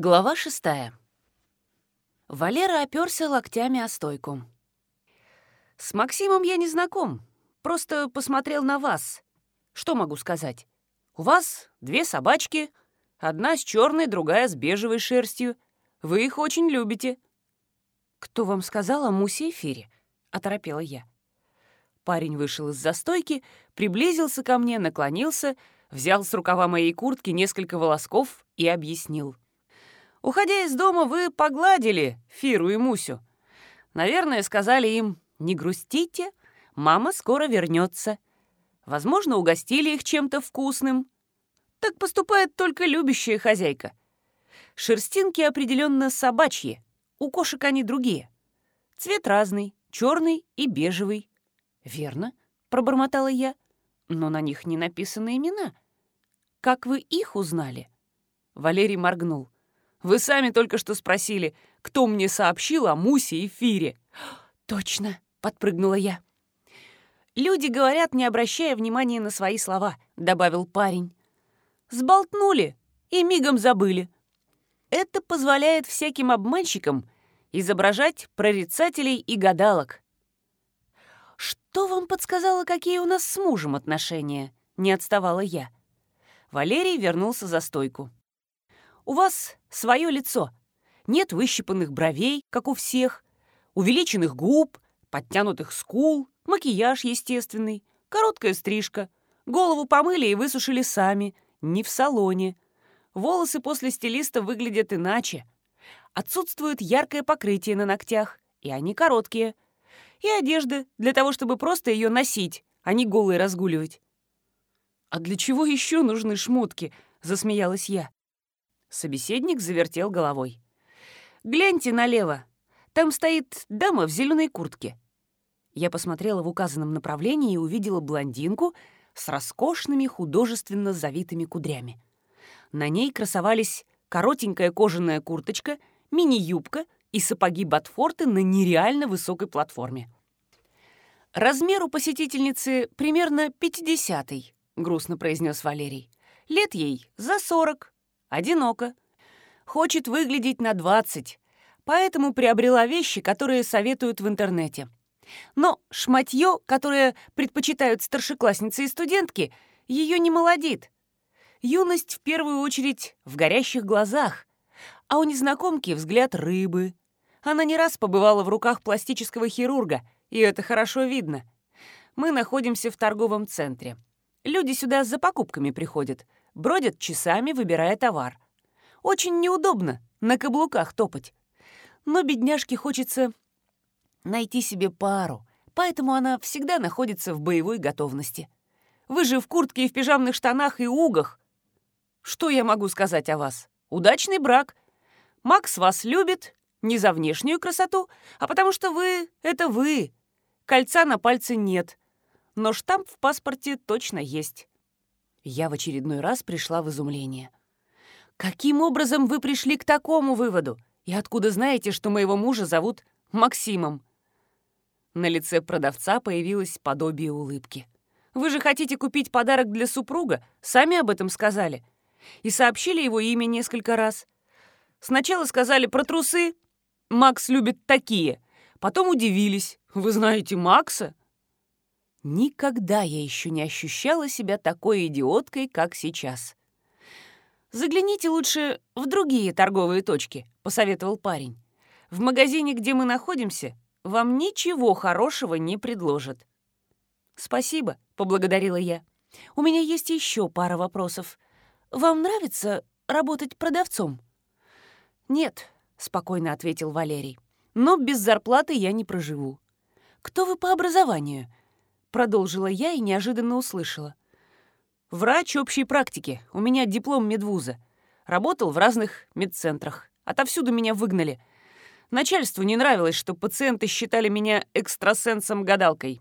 Глава шестая. Валера оперся локтями о стойку. «С Максимом я не знаком, просто посмотрел на вас. Что могу сказать? У вас две собачки, одна с черной, другая с бежевой шерстью. Вы их очень любите». «Кто вам сказал о Мусе Эфире?» — оторопела я. Парень вышел из застойки, приблизился ко мне, наклонился, взял с рукава моей куртки несколько волосков и объяснил — Уходя из дома, вы погладили Фиру и Мусю. Наверное, сказали им «Не грустите, мама скоро вернется». Возможно, угостили их чем-то вкусным. Так поступает только любящая хозяйка. Шерстинки определенно собачьи, у кошек они другие. Цвет разный, черный и бежевый. «Верно», — пробормотала я, — «но на них не написаны имена». «Как вы их узнали?» Валерий моргнул. Вы сами только что спросили, кто мне сообщил о Мусе и Фире». «Точно», — подпрыгнула я. «Люди говорят, не обращая внимания на свои слова», — добавил парень. «Сболтнули и мигом забыли. Это позволяет всяким обманщикам изображать прорицателей и гадалок». «Что вам подсказало, какие у нас с мужем отношения?» — не отставала я. Валерий вернулся за стойку. У вас свое лицо. Нет выщипанных бровей, как у всех, увеличенных губ, подтянутых скул, макияж естественный, короткая стрижка. Голову помыли и высушили сами, не в салоне. Волосы после стилиста выглядят иначе. Отсутствует яркое покрытие на ногтях, и они короткие. И одежда для того, чтобы просто ее носить, а не голой разгуливать. «А для чего еще нужны шмотки?» — засмеялась я. Собеседник завертел головой. «Гляньте налево. Там стоит дама в зеленой куртке». Я посмотрела в указанном направлении и увидела блондинку с роскошными художественно завитыми кудрями. На ней красовались коротенькая кожаная курточка, мини-юбка и сапоги Ботфорты на нереально высокой платформе. «Размер у посетительницы примерно пятидесятый», — грустно произнес Валерий. «Лет ей за сорок, одинока. Хочет выглядеть на 20, поэтому приобрела вещи, которые советуют в интернете. Но шматье, которое предпочитают старшеклассницы и студентки, ее не молодит. Юность в первую очередь в горящих глазах, а у незнакомки взгляд рыбы. Она не раз побывала в руках пластического хирурга, и это хорошо видно. Мы находимся в торговом центре. Люди сюда за покупками приходят — бродят часами, выбирая товар. Очень неудобно на каблуках топать. Но бедняжке хочется найти себе пару, поэтому она всегда находится в боевой готовности. Вы же в куртке и в пижамных штанах и угах. Что я могу сказать о вас? Удачный брак. Макс вас любит не за внешнюю красоту, а потому что вы — это вы. Кольца на пальце нет, но штамп в паспорте точно есть. Я в очередной раз пришла в изумление. «Каким образом вы пришли к такому выводу? И откуда знаете, что моего мужа зовут Максимом?» На лице продавца появилось подобие улыбки. «Вы же хотите купить подарок для супруга? Сами об этом сказали. И сообщили его имя несколько раз. Сначала сказали про трусы. Макс любит такие. Потом удивились. Вы знаете Макса? Никогда я еще не ощущала себя такой идиоткой, как сейчас. «Загляните лучше в другие торговые точки», — посоветовал парень. «В магазине, где мы находимся, вам ничего хорошего не предложат». «Спасибо», — поблагодарила я. «У меня есть еще пара вопросов. Вам нравится работать продавцом?» «Нет», — спокойно ответил Валерий. «Но без зарплаты я не проживу». «Кто вы по образованию?» Продолжила я и неожиданно услышала. «Врач общей практики. У меня диплом медвуза. Работал в разных медцентрах. Отовсюду меня выгнали. Начальству не нравилось, что пациенты считали меня экстрасенсом-гадалкой.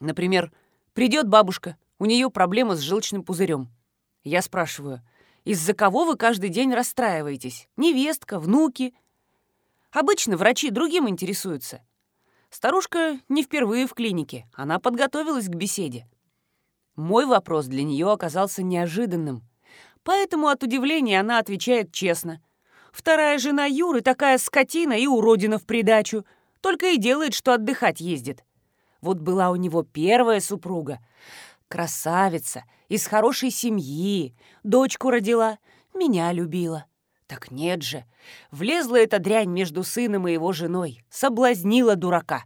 Например, придет бабушка, у нее проблема с желчным пузырем. Я спрашиваю, из-за кого вы каждый день расстраиваетесь? Невестка, внуки? Обычно врачи другим интересуются. Старушка не впервые в клинике, она подготовилась к беседе. Мой вопрос для нее оказался неожиданным, поэтому от удивления она отвечает честно. Вторая жена Юры такая скотина и уродина в придачу. Только и делает, что отдыхать ездит. Вот была у него первая супруга. Красавица, из хорошей семьи, дочку родила, меня любила. Так нет же, влезла эта дрянь между сыном и его женой, соблазнила дурака.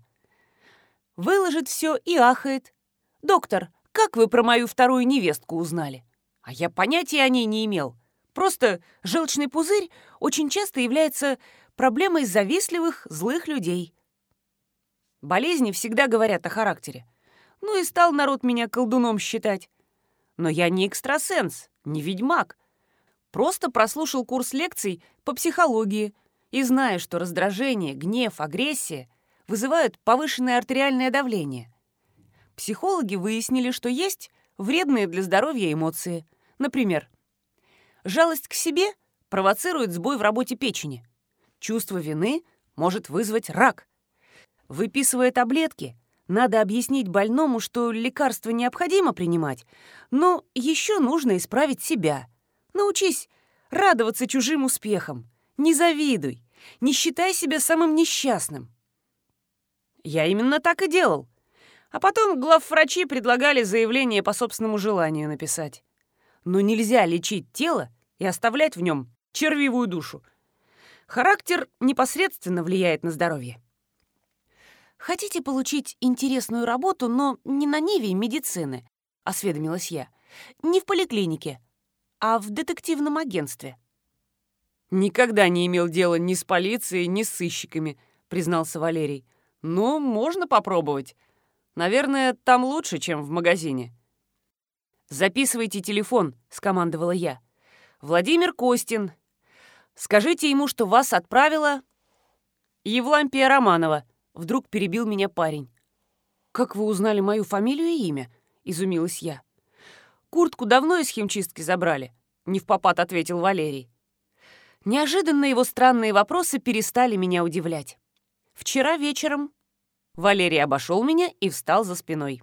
Выложит все и ахает. «Доктор, как вы про мою вторую невестку узнали?» А я понятия о ней не имел. Просто желчный пузырь очень часто является проблемой завистливых, злых людей. Болезни всегда говорят о характере. Ну и стал народ меня колдуном считать. Но я не экстрасенс, не ведьмак. Просто прослушал курс лекций по психологии и знаю, что раздражение, гнев, агрессия вызывают повышенное артериальное давление. Психологи выяснили, что есть вредные для здоровья эмоции. Например, жалость к себе провоцирует сбой в работе печени. Чувство вины может вызвать рак. Выписывая таблетки, надо объяснить больному, что лекарство необходимо принимать, но еще нужно исправить себя. Научись радоваться чужим успехам. Не завидуй. Не считай себя самым несчастным. Я именно так и делал. А потом главврачи предлагали заявление по собственному желанию написать. Но нельзя лечить тело и оставлять в нем червивую душу. Характер непосредственно влияет на здоровье. «Хотите получить интересную работу, но не на ниве медицины?» — осведомилась я. «Не в поликлинике, а в детективном агентстве». «Никогда не имел дела ни с полицией, ни с сыщиками», — признался Валерий. «Ну, можно попробовать. Наверное, там лучше, чем в магазине». «Записывайте телефон», — скомандовала я. «Владимир Костин. Скажите ему, что вас отправила Евлампия Романова», — вдруг перебил меня парень. «Как вы узнали мою фамилию и имя?» — изумилась я. «Куртку давно из химчистки забрали?» — не в попад ответил Валерий. Неожиданно его странные вопросы перестали меня удивлять. Вчера вечером Валерий обошел меня и встал за спиной.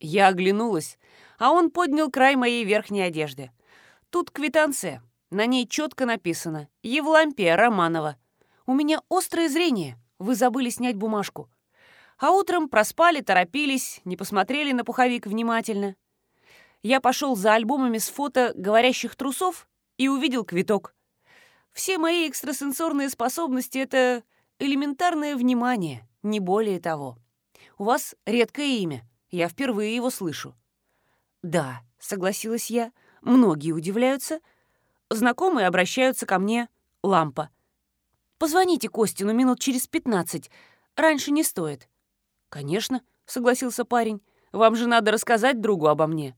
Я оглянулась, а он поднял край моей верхней одежды. Тут квитанция. На ней четко написано «Евлампия Романова». У меня острое зрение. Вы забыли снять бумажку. А утром проспали, торопились, не посмотрели на пуховик внимательно я пошел за альбомами с фото говорящих трусов и увидел квиток. Все мои экстрасенсорные способности — это элементарное внимание, не более того. У вас редкое имя, я впервые его слышу. Да, согласилась я, многие удивляются. Знакомые обращаются ко мне «Лампа». Позвоните Костину минут через пятнадцать. Раньше не стоит. Конечно, согласился парень. Вам же надо рассказать другу обо мне.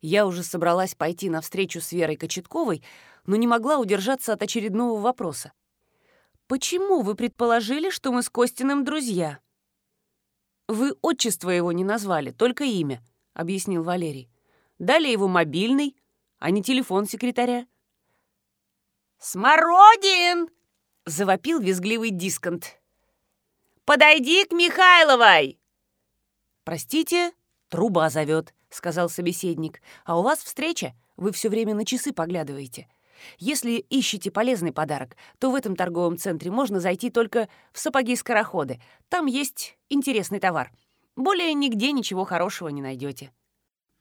Я уже собралась пойти на встречу с Верой Кочетковой, но не могла удержаться от очередного вопроса. «Почему вы предположили, что мы с Костиным друзья?» «Вы отчество его не назвали, только имя», — объяснил Валерий. «Дали его мобильный, а не телефон секретаря». «Смородин!» — завопил визгливый дисконт. «Подойди к Михайловой!» «Простите, труба зовет», — сказал собеседник. «А у вас встреча? Вы все время на часы поглядываете. Если ищете полезный подарок, то в этом торговом центре можно зайти только в сапоги-скороходы. Там есть интересный товар. Более нигде ничего хорошего не найдете.